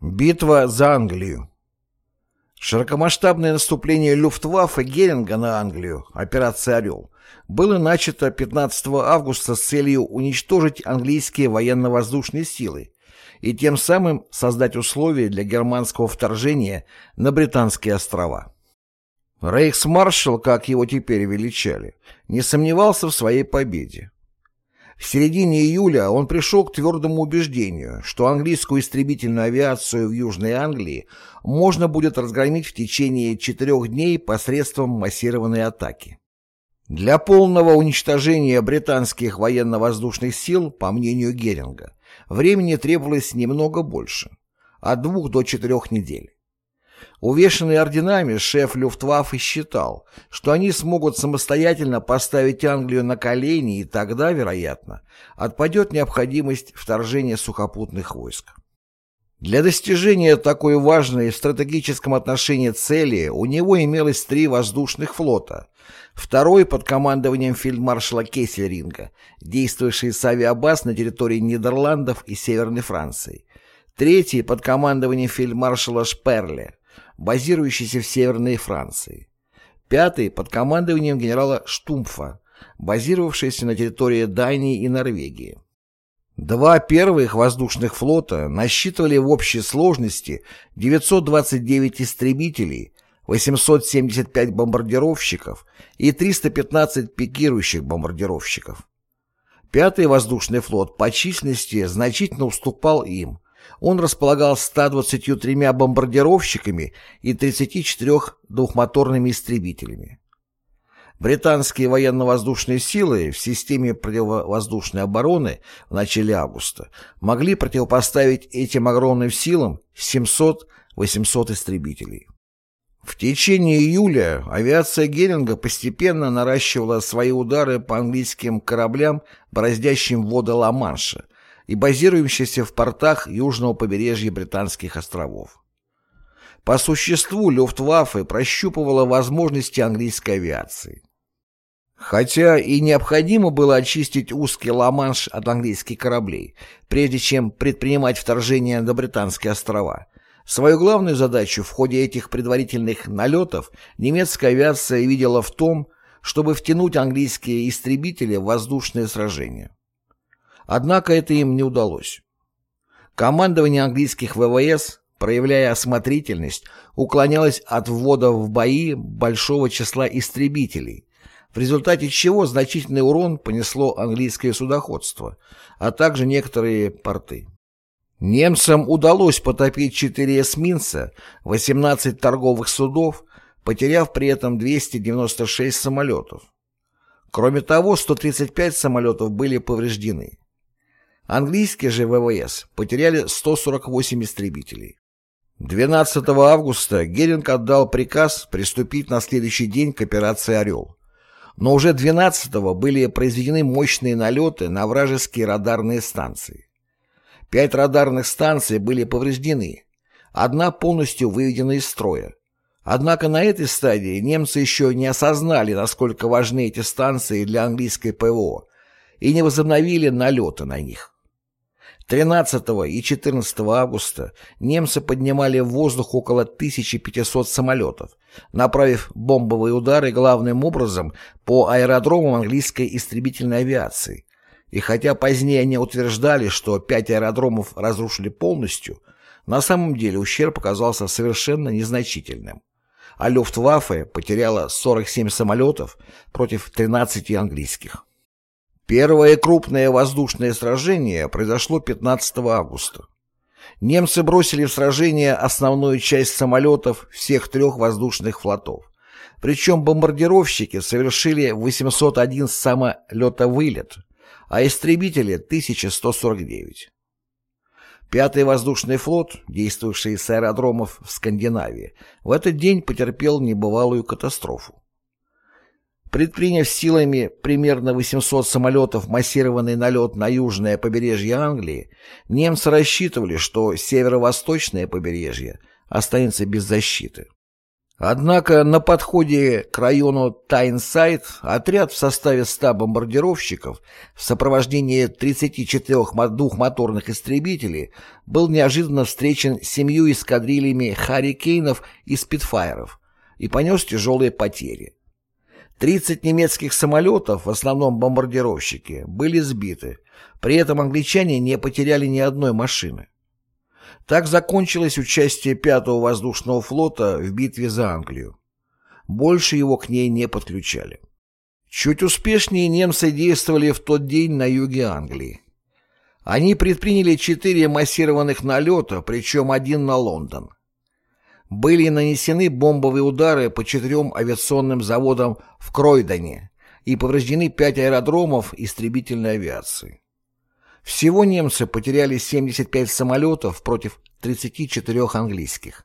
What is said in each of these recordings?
Битва за Англию Широкомасштабное наступление Люфтваффе Геринга на Англию, операция «Орел», было начато 15 августа с целью уничтожить английские военно-воздушные силы и тем самым создать условия для германского вторжения на Британские острова. Рейхсмаршал, как его теперь величали, не сомневался в своей победе. В середине июля он пришел к твердому убеждению, что английскую истребительную авиацию в Южной Англии можно будет разгромить в течение четырех дней посредством массированной атаки. Для полного уничтожения британских военно-воздушных сил, по мнению Геринга, времени требовалось немного больше – от двух до четырех недель. Увешанный орденами, шеф Люфтваффе считал, что они смогут самостоятельно поставить Англию на колени, и тогда, вероятно, отпадет необходимость вторжения сухопутных войск. Для достижения такой важной в стратегическом отношении цели у него имелось три воздушных флота. Второй под командованием фельдмаршала Кессельринга, действовавший с авиабаз на территории Нидерландов и Северной Франции. Третий под командованием фельдмаршала Шперле, базирующийся в Северной Франции. Пятый под командованием генерала Штумфа, базировавшийся на территории Дании и Норвегии. Два первых воздушных флота насчитывали в общей сложности 929 истребителей, 875 бомбардировщиков и 315 пикирующих бомбардировщиков. Пятый воздушный флот по численности значительно уступал им, он располагал 123 бомбардировщиками и 34 двухмоторными истребителями. Британские военно-воздушные силы в системе противовоздушной обороны в начале августа могли противопоставить этим огромным силам 700-800 истребителей. В течение июля авиация Геринга постепенно наращивала свои удары по английским кораблям, бороздящим воды Ла-Манша, и базирующихся в портах южного побережья Британских островов. По существу Люфтваффе прощупывала возможности английской авиации. Хотя и необходимо было очистить узкий Ла-Манш от английских кораблей, прежде чем предпринимать вторжение на Британские острова, свою главную задачу в ходе этих предварительных налетов немецкая авиация видела в том, чтобы втянуть английские истребители в воздушное сражение. Однако это им не удалось. Командование английских ВВС, проявляя осмотрительность, уклонялось от ввода в бои большого числа истребителей, в результате чего значительный урон понесло английское судоходство, а также некоторые порты. Немцам удалось потопить 4 эсминца, 18 торговых судов, потеряв при этом 296 самолетов. Кроме того, 135 самолетов были повреждены. Английские же ВВС потеряли 148 истребителей. 12 августа Геринг отдал приказ приступить на следующий день к операции «Орел». Но уже 12-го были произведены мощные налеты на вражеские радарные станции. Пять радарных станций были повреждены, одна полностью выведена из строя. Однако на этой стадии немцы еще не осознали, насколько важны эти станции для английской ПВО, и не возобновили налеты на них. 13 и 14 августа немцы поднимали в воздух около 1500 самолетов, направив бомбовые удары главным образом по аэродромам английской истребительной авиации. И хотя позднее они утверждали, что пять аэродромов разрушили полностью, на самом деле ущерб оказался совершенно незначительным. А Люфтваффе потеряла 47 самолетов против 13 английских. Первое крупное воздушное сражение произошло 15 августа. Немцы бросили в сражение основную часть самолетов всех трех воздушных флотов. Причем бомбардировщики совершили 801 самолета-вылет, а истребители — 1149. Пятый воздушный флот, действовавший с аэродромов в Скандинавии, в этот день потерпел небывалую катастрофу. Предприняв силами примерно 800 самолетов массированный налет на южное побережье Англии, немцы рассчитывали, что северо-восточное побережье останется без защиты. Однако на подходе к району Тайнсайд отряд в составе 100 бомбардировщиков в сопровождении 34 двухмоторных истребителей был неожиданно встречен семью эскадрильями «Харрикейнов» и «Спитфайров» и понес тяжелые потери. 30 немецких самолетов, в основном бомбардировщики, были сбиты, при этом англичане не потеряли ни одной машины. Так закончилось участие 5-го воздушного флота в битве за Англию. Больше его к ней не подключали. Чуть успешнее немцы действовали в тот день на юге Англии. Они предприняли четыре массированных налета, причем один на Лондон. Были нанесены бомбовые удары по четырем авиационным заводам в Кройдоне и повреждены пять аэродромов истребительной авиации. Всего немцы потеряли 75 самолетов против 34 английских.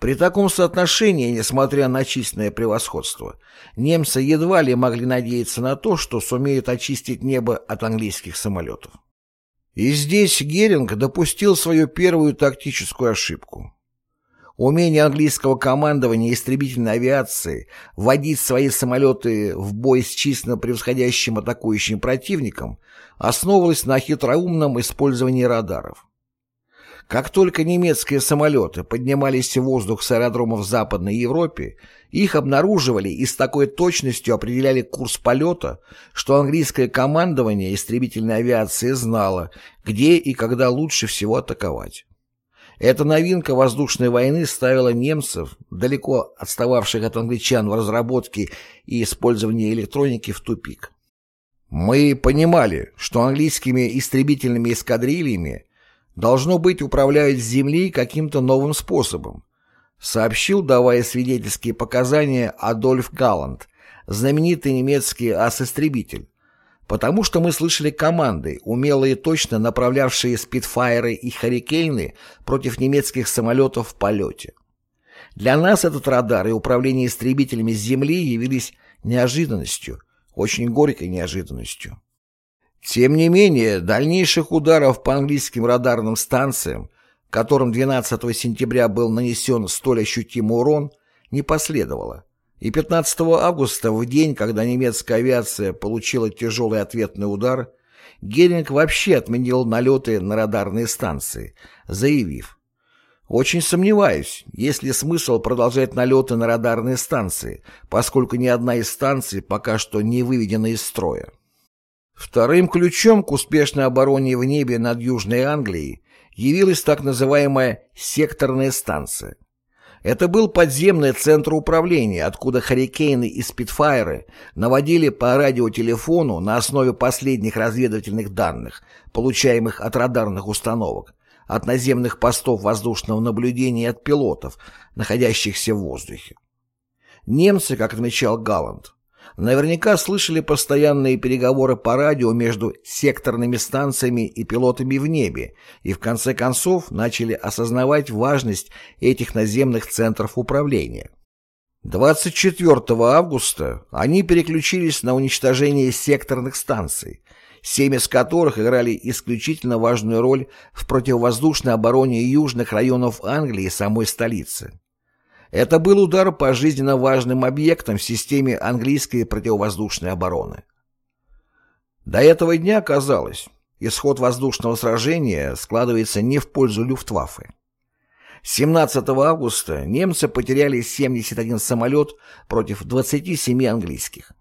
При таком соотношении, несмотря на численное превосходство, немцы едва ли могли надеяться на то, что сумеют очистить небо от английских самолетов. И здесь Геринг допустил свою первую тактическую ошибку. Умение английского командования истребительной авиации вводить свои самолеты в бой с численно превосходящим атакующим противником основывалось на хитроумном использовании радаров. Как только немецкие самолеты поднимались в воздух с аэродромов в Западной Европе, их обнаруживали и с такой точностью определяли курс полета, что английское командование истребительной авиации знало, где и когда лучше всего атаковать. Эта новинка воздушной войны ставила немцев, далеко отстававших от англичан в разработке и использовании электроники, в тупик. Мы понимали, что английскими истребительными эскадрильями должно быть управляют с земли каким-то новым способом, сообщил, давая свидетельские показания Адольф Галланд, знаменитый немецкий ас-истребитель, Потому что мы слышали команды, умело и точно направлявшие спидфайры и харикейны против немецких самолетов в полете. Для нас этот радар и управление истребителями с земли явились неожиданностью, очень горькой неожиданностью. Тем не менее, дальнейших ударов по английским радарным станциям, которым 12 сентября был нанесен столь ощутимый урон, не последовало. И 15 августа, в день, когда немецкая авиация получила тяжелый ответный удар, Геринг вообще отменил налеты на радарные станции, заявив «Очень сомневаюсь, есть ли смысл продолжать налеты на радарные станции, поскольку ни одна из станций пока что не выведена из строя». Вторым ключом к успешной обороне в небе над Южной Англией явилась так называемая секторная станция. Это был подземный центр управления, откуда «Харрикейны» и «Спитфайры» наводили по радиотелефону на основе последних разведывательных данных, получаемых от радарных установок, от наземных постов воздушного наблюдения и от пилотов, находящихся в воздухе. Немцы, как отмечал Галланд, Наверняка слышали постоянные переговоры по радио между секторными станциями и пилотами в небе и в конце концов начали осознавать важность этих наземных центров управления. 24 августа они переключились на уничтожение секторных станций, семь из которых играли исключительно важную роль в противовоздушной обороне южных районов Англии и самой столицы. Это был удар по жизненно важным объектам в системе английской противовоздушной обороны. До этого дня казалось, исход воздушного сражения складывается не в пользу Люфтваффе. 17 августа немцы потеряли 71 самолет против 27 английских.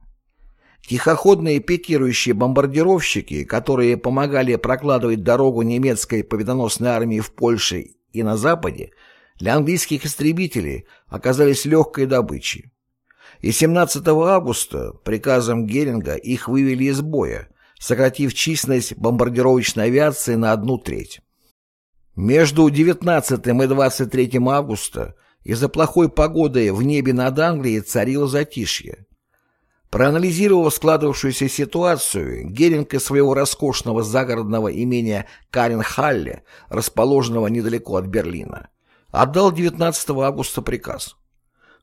Тихоходные пикирующие бомбардировщики, которые помогали прокладывать дорогу немецкой победоносной армии в Польше и на Западе, для английских истребителей оказались легкой добычей. И 17 августа приказом Геринга их вывели из боя, сократив численность бомбардировочной авиации на одну треть. Между 19 и 23 августа из-за плохой погоды в небе над Англией царило затишье. Проанализировав складывавшуюся ситуацию, Геринг из своего роскошного загородного имения Каренхалле, расположенного недалеко от Берлина, отдал 19 августа приказ.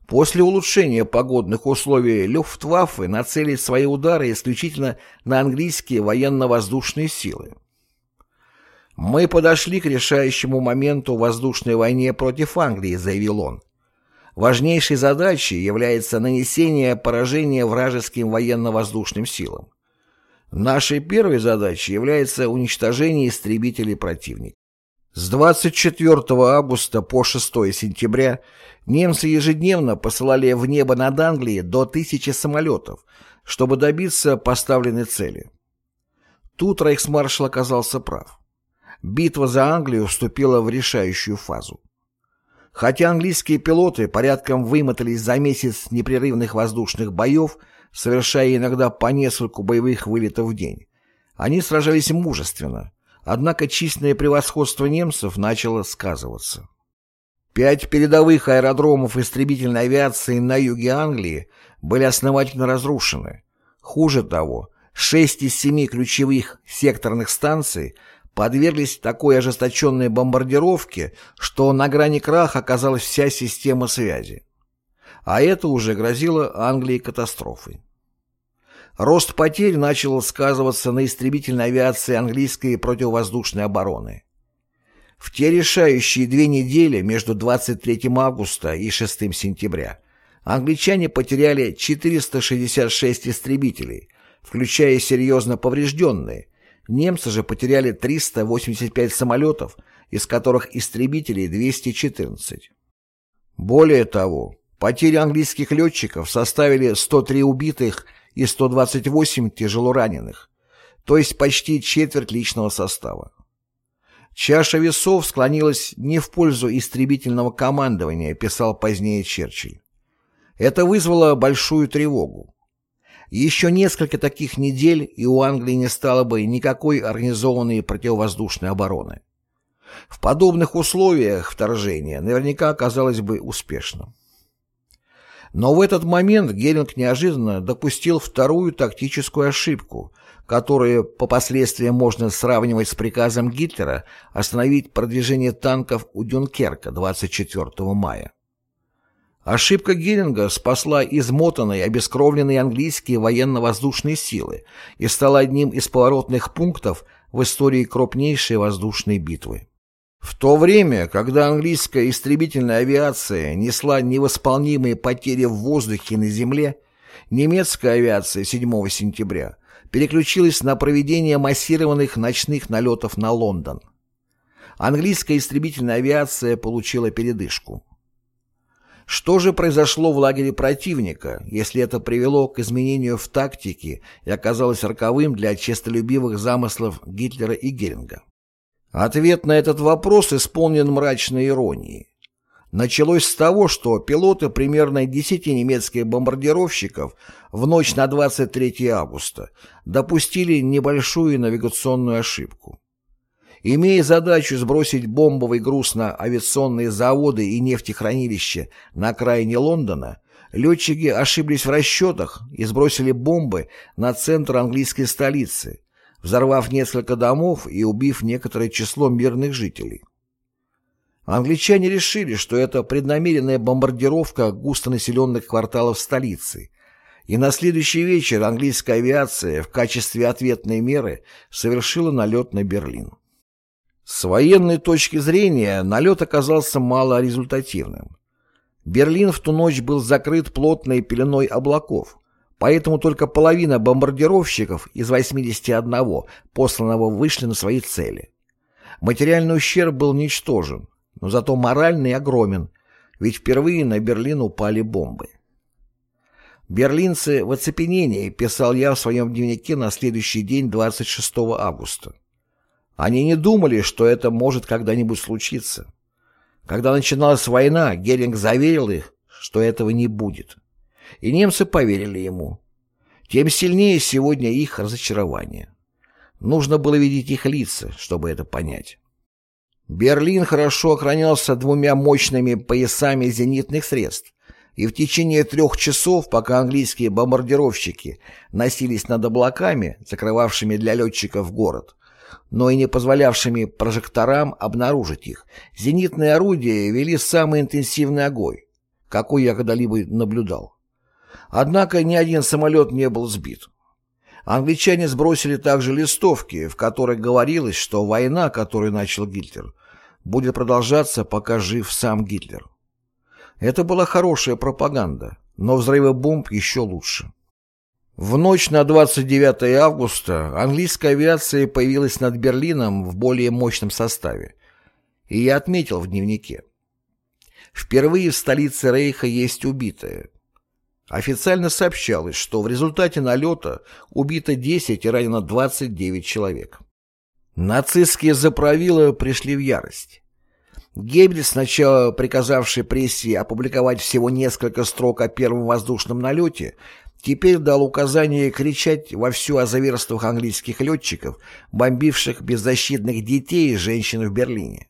После улучшения погодных условий Люфтваффе нацелить свои удары исключительно на английские военно-воздушные силы. «Мы подошли к решающему моменту воздушной войне против Англии», — заявил он. Важнейшей задачей является нанесение поражения вражеским военно-воздушным силам. Нашей первой задачей является уничтожение истребителей противника. С 24 августа по 6 сентября немцы ежедневно посылали в небо над Англией до тысячи самолетов, чтобы добиться поставленной цели. Тут рейхсмаршал оказался прав. Битва за Англию вступила в решающую фазу. Хотя английские пилоты порядком вымотались за месяц непрерывных воздушных боев, совершая иногда по нескольку боевых вылетов в день, они сражались мужественно, однако численное превосходство немцев начало сказываться. Пять передовых аэродромов истребительной авиации на юге Англии были основательно разрушены. Хуже того, шесть из семи ключевых секторных станций подверглись такой ожесточенной бомбардировке, что на грани краха оказалась вся система связи. А это уже грозило Англии катастрофой. Рост потерь начал сказываться на истребительной авиации английской противовоздушной обороны. В те решающие две недели между 23 августа и 6 сентября англичане потеряли 466 истребителей, включая серьезно поврежденные, Немцы же потеряли 385 самолетов, из которых истребителей 214. Более того, потери английских летчиков составили 103 убитых и 128 тяжело раненых, то есть почти четверть личного состава. Чаша весов склонилась не в пользу истребительного командования, писал позднее Черчилль. Это вызвало большую тревогу. Еще несколько таких недель, и у Англии не стало бы никакой организованной противовоздушной обороны. В подобных условиях вторжение наверняка оказалось бы успешным. Но в этот момент Геринг неожиданно допустил вторую тактическую ошибку, которую по последствиям можно сравнивать с приказом Гитлера остановить продвижение танков у Дюнкерка 24 мая. Ошибка Геринга спасла измотанные, обескровленные английские военно-воздушные силы и стала одним из поворотных пунктов в истории крупнейшей воздушной битвы. В то время, когда английская истребительная авиация несла невосполнимые потери в воздухе и на земле, немецкая авиация 7 сентября переключилась на проведение массированных ночных налетов на Лондон. Английская истребительная авиация получила передышку. Что же произошло в лагере противника, если это привело к изменению в тактике и оказалось роковым для честолюбивых замыслов Гитлера и Геринга? Ответ на этот вопрос исполнен мрачной иронией. Началось с того, что пилоты примерно 10 немецких бомбардировщиков в ночь на 23 августа допустили небольшую навигационную ошибку. Имея задачу сбросить бомбовый груз на авиационные заводы и нефтехранилища на окраине Лондона, летчики ошиблись в расчетах и сбросили бомбы на центр английской столицы, взорвав несколько домов и убив некоторое число мирных жителей. Англичане решили, что это преднамеренная бомбардировка густонаселенных кварталов столицы, и на следующий вечер английская авиация в качестве ответной меры совершила налет на Берлин. С военной точки зрения налет оказался малорезультативным. Берлин в ту ночь был закрыт плотной пеленой облаков, поэтому только половина бомбардировщиков из 81 посланного вышли на свои цели. Материальный ущерб был ничтожен, но зато моральный огромен, ведь впервые на Берлин упали бомбы. «Берлинцы в оцепенении», писал я в своем дневнике на следующий день 26 августа. Они не думали, что это может когда-нибудь случиться. Когда начиналась война, Геринг заверил их, что этого не будет. И немцы поверили ему. Тем сильнее сегодня их разочарование. Нужно было видеть их лица, чтобы это понять. Берлин хорошо охранялся двумя мощными поясами зенитных средств, и в течение трех часов, пока английские бомбардировщики носились над облаками, закрывавшими для летчиков город, но и не позволявшими прожекторам обнаружить их, зенитные орудия вели самый интенсивный огонь, какой я когда-либо наблюдал. Однако ни один самолет не был сбит. Англичане сбросили также листовки, в которых говорилось, что война, которую начал Гитлер, будет продолжаться, пока жив сам Гитлер. Это была хорошая пропаганда, но взрывы бомб еще лучше. В ночь на 29 августа английская авиация появилась над Берлином в более мощном составе, и я отметил в дневнике. Впервые в столице Рейха есть убитые. Официально сообщалось, что в результате налета убито 10 и ранено 29 человек. Нацистские заправилы пришли в ярость. Геббельс, сначала приказавший прессе опубликовать всего несколько строк о первом воздушном налете, теперь дал указание кричать вовсю о зверствах английских летчиков, бомбивших беззащитных детей и женщин в Берлине.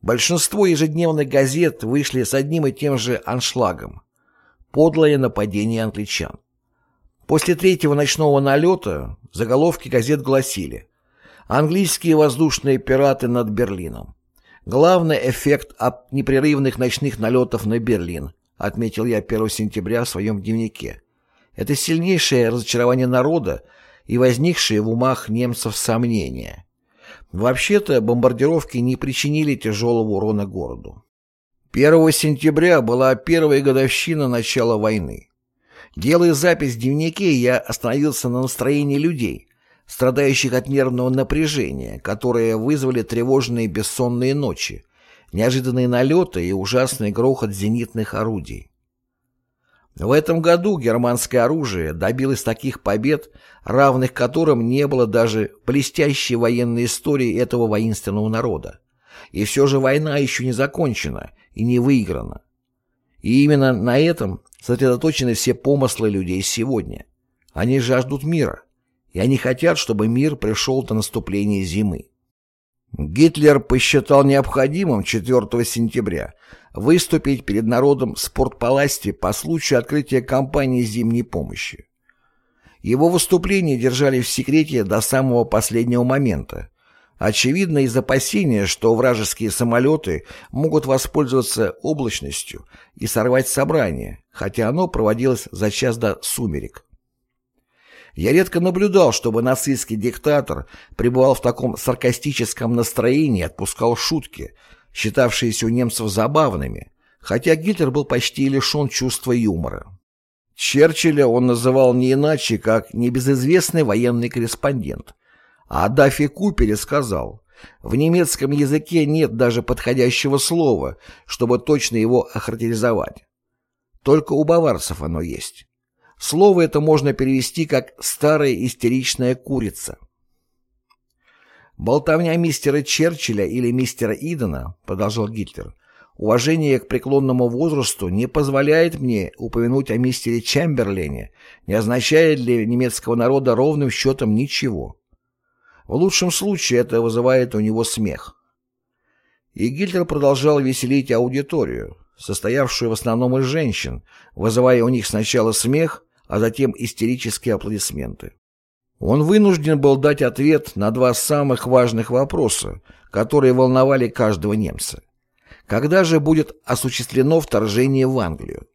Большинство ежедневных газет вышли с одним и тем же аншлагом – подлое нападение англичан. После третьего ночного налета заголовки газет гласили «Английские воздушные пираты над Берлином». Главный эффект от непрерывных ночных налетов на Берлин, отметил я 1 сентября в своем дневнике. Это сильнейшее разочарование народа и возникшие в умах немцев сомнения – Вообще-то бомбардировки не причинили тяжелого урона городу. 1 сентября была первая годовщина начала войны. Делая запись в дневнике, я остановился на настроении людей, страдающих от нервного напряжения, которые вызвали тревожные бессонные ночи, неожиданные налеты и ужасный грохот зенитных орудий. В этом году германское оружие добилось таких побед, равных которым не было даже блестящей военной истории этого воинственного народа. И все же война еще не закончена и не выиграна. И именно на этом сосредоточены все помыслы людей сегодня. Они жаждут мира, и они хотят, чтобы мир пришел до наступления зимы. Гитлер посчитал необходимым 4 сентября выступить перед народом в спортпаласте по случаю открытия кампании зимней помощи. Его выступления держали в секрете до самого последнего момента, очевидно из опасения, что вражеские самолеты могут воспользоваться облачностью и сорвать собрание, хотя оно проводилось за час до сумерек. Я редко наблюдал, чтобы нацистский диктатор пребывал в таком саркастическом настроении и отпускал шутки, считавшиеся у немцев забавными, хотя Гитлер был почти лишен чувства юмора. Черчилля он называл не иначе, как небезызвестный военный корреспондент, а Даффи Купере сказал, в немецком языке нет даже подходящего слова, чтобы точно его охарактеризовать. Только у баварцев оно есть. Слово это можно перевести как «старая истеричная курица». «Болтовня мистера Черчилля или мистера Идена», — продолжал Гитлер, «уважение к преклонному возрасту не позволяет мне упомянуть о мистере Чемберлене, не означает для немецкого народа ровным счетом ничего. В лучшем случае это вызывает у него смех». И Гитлер продолжал веселить аудиторию, состоявшую в основном из женщин, вызывая у них сначала смех, а затем истерические аплодисменты. Он вынужден был дать ответ на два самых важных вопроса, которые волновали каждого немца. Когда же будет осуществлено вторжение в Англию?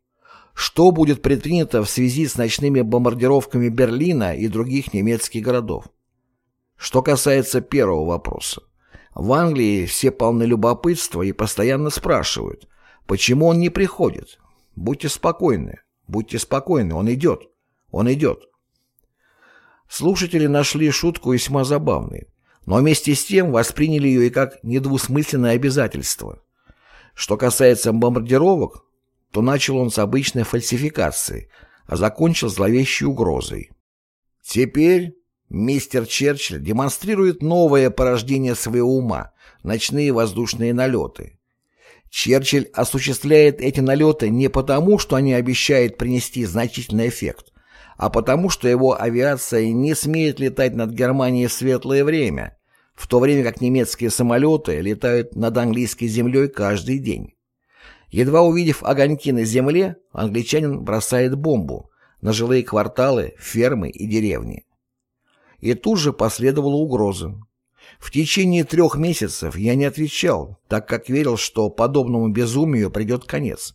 Что будет предпринято в связи с ночными бомбардировками Берлина и других немецких городов? Что касается первого вопроса. В Англии все полны любопытства и постоянно спрашивают, почему он не приходит. Будьте спокойны. Будьте спокойны, он идет. Он идет. Слушатели нашли шутку весьма забавной, но вместе с тем восприняли ее и как недвусмысленное обязательство. Что касается бомбардировок, то начал он с обычной фальсификации, а закончил зловещей угрозой. Теперь мистер Черчилль демонстрирует новое порождение своего ума – ночные воздушные налеты. Черчилль осуществляет эти налеты не потому, что они обещают принести значительный эффект, а потому, что его авиация не смеет летать над Германией в светлое время, в то время как немецкие самолеты летают над английской землей каждый день. Едва увидев огоньки на земле, англичанин бросает бомбу на жилые кварталы, фермы и деревни. И тут же последовала угроза. В течение трех месяцев я не отвечал, так как верил, что подобному безумию придет конец.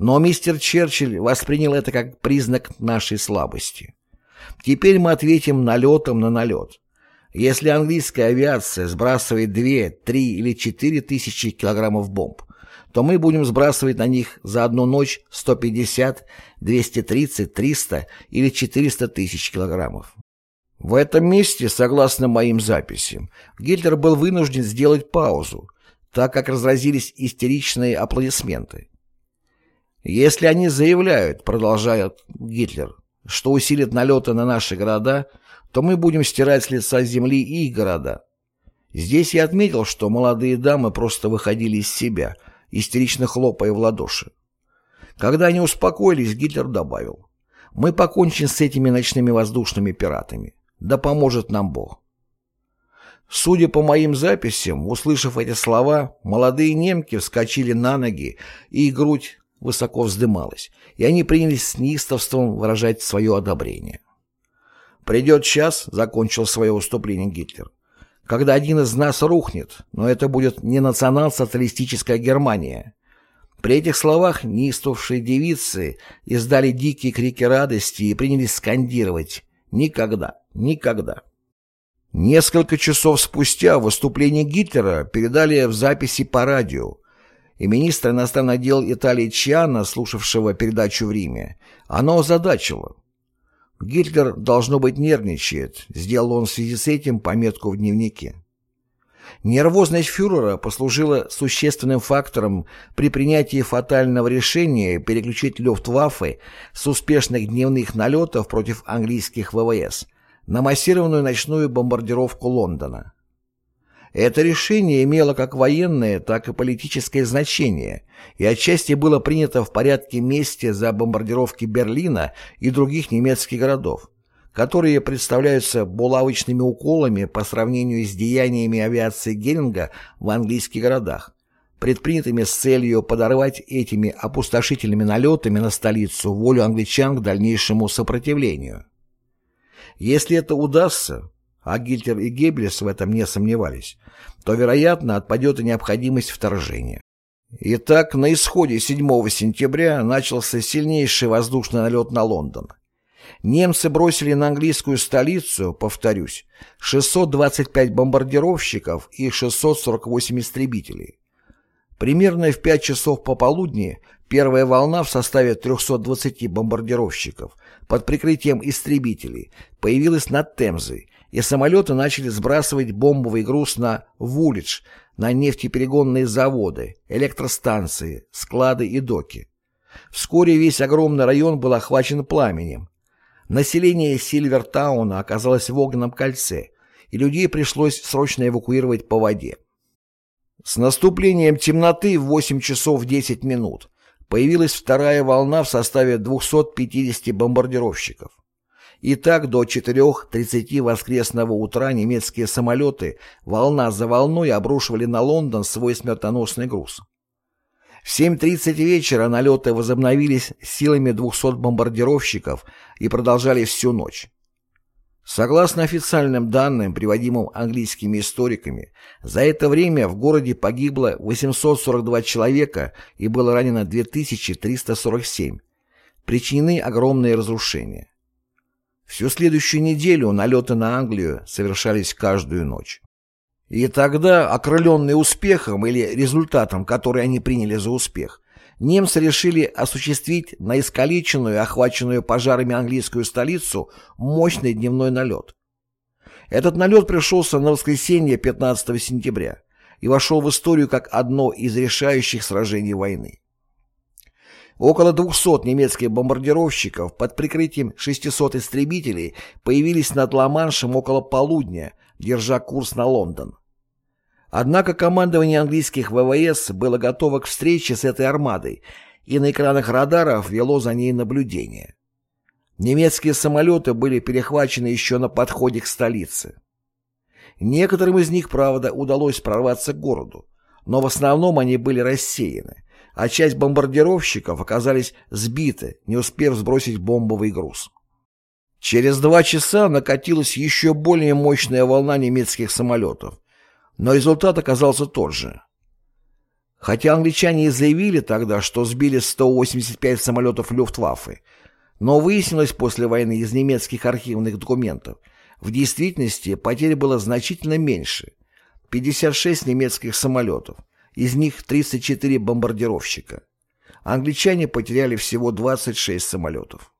Но мистер Черчилль воспринял это как признак нашей слабости. Теперь мы ответим налетом на налет. Если английская авиация сбрасывает 2, 3 или 4 тысячи килограммов бомб, то мы будем сбрасывать на них за одну ночь 150, 230, 300 или 400 тысяч килограммов. В этом месте, согласно моим записям, Гитлер был вынужден сделать паузу, так как разразились истеричные аплодисменты. Если они заявляют, продолжает Гитлер, что усилит налеты на наши города, то мы будем стирать с лица земли их города. Здесь я отметил, что молодые дамы просто выходили из себя, истерично хлопая в ладоши. Когда они успокоились, Гитлер добавил, «Мы покончим с этими ночными воздушными пиратами. Да поможет нам Бог». Судя по моим записям, услышав эти слова, молодые немки вскочили на ноги, и грудь высоко вздымалась, и они принялись с неистовством выражать свое одобрение. «Придет час», — закончил свое выступление Гитлер, «когда один из нас рухнет, но это будет не национал-социалистическая Германия». При этих словах неистовшие девицы издали дикие крики радости и принялись скандировать «Никогда! Никогда!». Несколько часов спустя выступление Гитлера передали в записи по радио, и министр иностранных дел Италии Чиана, слушавшего передачу в Риме, оно озадачило. Гитлер, должно быть, нервничает, сделал он в связи с этим пометку в дневнике. Нервозность фюрера послужила существенным фактором при принятии фатального решения переключить Люфтваффе с успешных дневных налетов против английских ВВС – на массированную ночную бомбардировку Лондона. Это решение имело как военное, так и политическое значение и отчасти было принято в порядке мести за бомбардировки Берлина и других немецких городов, которые представляются булавочными уколами по сравнению с деяниями авиации Геринга в английских городах, предпринятыми с целью подорвать этими опустошительными налетами на столицу волю англичан к дальнейшему сопротивлению. Если это удастся, а Гитлер и Геббельс в этом не сомневались, то, вероятно, отпадет и необходимость вторжения. Итак, на исходе 7 сентября начался сильнейший воздушный налет на Лондон. Немцы бросили на английскую столицу, повторюсь, 625 бомбардировщиков и 648 истребителей. Примерно в 5 часов пополудни первая волна в составе 320 бомбардировщиков под прикрытием истребителей появилась над Темзой, и самолеты начали сбрасывать бомбовый груз на Вулидж, на нефтеперегонные заводы, электростанции, склады и доки. Вскоре весь огромный район был охвачен пламенем. Население Сильвертауна оказалось в огненном кольце, и людей пришлось срочно эвакуировать по воде. С наступлением темноты в 8 часов 10 минут появилась вторая волна в составе 250 бомбардировщиков. И так до 4.30 воскресного утра немецкие самолеты волна за волной обрушивали на Лондон свой смертоносный груз. В 7.30 вечера налеты возобновились силами 200 бомбардировщиков и продолжались всю ночь. Согласно официальным данным, приводимым английскими историками, за это время в городе погибло 842 человека и было ранено 2347. Причинены огромные разрушения. Всю следующую неделю налеты на Англию совершались каждую ночь. И тогда, окрыленные успехом или результатом, который они приняли за успех, немцы решили осуществить на искалеченную, охваченную пожарами английскую столицу мощный дневной налет. Этот налет пришелся на воскресенье 15 сентября и вошел в историю как одно из решающих сражений войны. Около 200 немецких бомбардировщиков под прикрытием 600 истребителей появились над Ла-Маншем около полудня, держа курс на Лондон. Однако командование английских ВВС было готово к встрече с этой армадой, и на экранах радаров вело за ней наблюдение. Немецкие самолеты были перехвачены еще на подходе к столице. Некоторым из них, правда, удалось прорваться к городу, но в основном они были рассеяны, а часть бомбардировщиков оказались сбиты, не успев сбросить бомбовый груз. Через два часа накатилась еще более мощная волна немецких самолетов, но результат оказался тот же. Хотя англичане и заявили тогда, что сбили 185 самолетов Люфтваффе, но выяснилось после войны из немецких архивных документов, в действительности потерь было значительно меньше – 56 немецких самолетов, из них 34 бомбардировщика. Англичане потеряли всего 26 самолетов.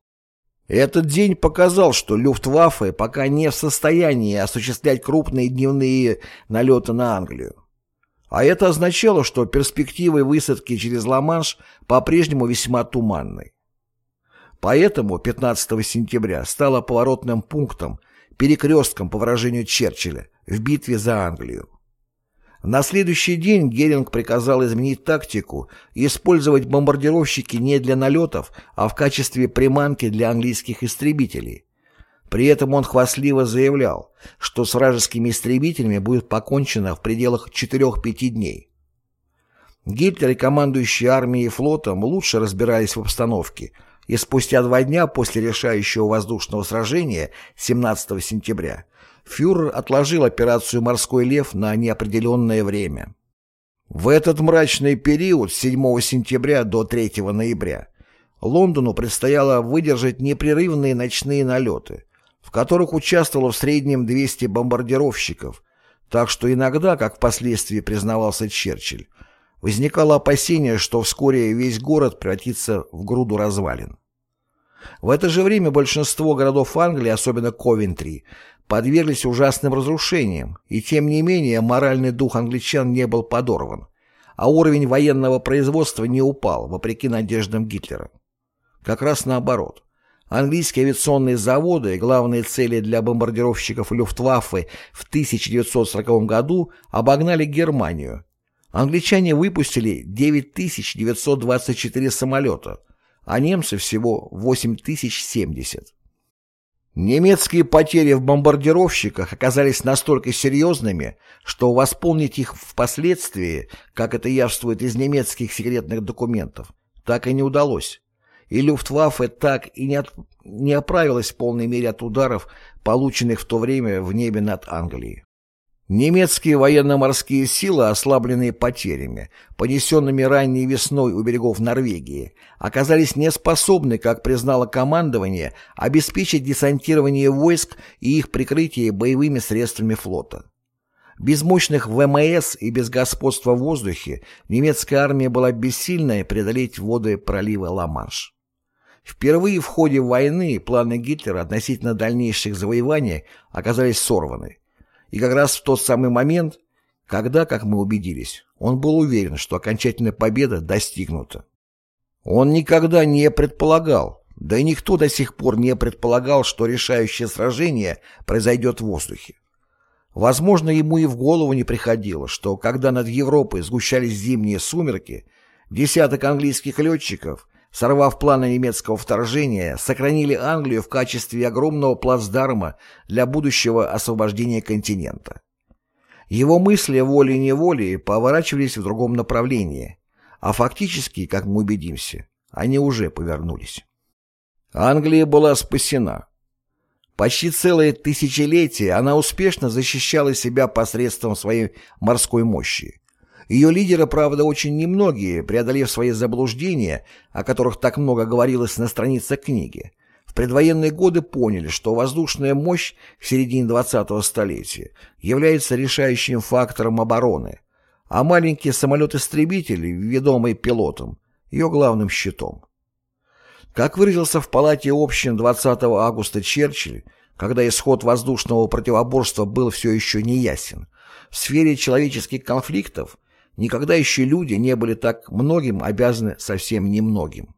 Этот день показал, что Люфтваффе пока не в состоянии осуществлять крупные дневные налеты на Англию. А это означало, что перспективы высадки через Ла-Манш по-прежнему весьма туманны. Поэтому 15 сентября стало поворотным пунктом, перекрестком, по выражению Черчилля, в битве за Англию. На следующий день Геринг приказал изменить тактику и использовать бомбардировщики не для налетов, а в качестве приманки для английских истребителей. При этом он хвастливо заявлял, что с вражескими истребителями будет покончено в пределах 4-5 дней. Гитлер и командующие армией и флотом лучше разбирались в обстановке, и спустя два дня после решающего воздушного сражения 17 сентября фюрер отложил операцию «Морской лев» на неопределенное время. В этот мрачный период с 7 сентября до 3 ноября Лондону предстояло выдержать непрерывные ночные налеты, в которых участвовало в среднем 200 бомбардировщиков, так что иногда, как впоследствии признавался Черчилль, возникало опасение, что вскоре весь город превратится в груду развалин. В это же время большинство городов Англии, особенно Ковентри, подверглись ужасным разрушениям, и тем не менее моральный дух англичан не был подорван, а уровень военного производства не упал, вопреки надеждам Гитлера. Как раз наоборот. Английские авиационные заводы, главные цели для бомбардировщиков Люфтваффе в 1940 году, обогнали Германию. Англичане выпустили 9924 самолета, а немцы всего 8070. Немецкие потери в бомбардировщиках оказались настолько серьезными, что восполнить их впоследствии, как это явствует из немецких секретных документов, так и не удалось. И Люфтваффе так и не, от, не оправилась в полной мере от ударов, полученных в то время в небе над Англией. Немецкие военно-морские силы, ослабленные потерями, понесенными ранней весной у берегов Норвегии, оказались неспособны, как признало командование, обеспечить десантирование войск и их прикрытие боевыми средствами флота. Без мощных ВМС и без господства в воздухе немецкая армия была бессильна преодолеть воды пролива Ла-Манш. Впервые в ходе войны планы Гитлера относительно дальнейших завоеваний оказались сорваны. И как раз в тот самый момент, когда, как мы убедились, он был уверен, что окончательная победа достигнута. Он никогда не предполагал, да и никто до сих пор не предполагал, что решающее сражение произойдет в воздухе. Возможно, ему и в голову не приходило, что когда над Европой сгущались зимние сумерки, десяток английских летчиков сорвав планы немецкого вторжения, сохранили Англию в качестве огромного плацдарма для будущего освобождения континента. Его мысли волей-неволей поворачивались в другом направлении, а фактически, как мы убедимся, они уже повернулись. Англия была спасена. Почти целое тысячелетие она успешно защищала себя посредством своей морской мощи. Ее лидеры, правда, очень немногие, преодолев свои заблуждения, о которых так много говорилось на страницах книги, в предвоенные годы поняли, что воздушная мощь в середине 20-го столетия является решающим фактором обороны, а маленькие самолет-истребители, ведомые пилотом, ее главным щитом. Как выразился в Палате общин 20 августа Черчилль, когда исход воздушного противоборства был все еще неясен, в сфере человеческих конфликтов Никогда еще люди не были так многим обязаны совсем немногим.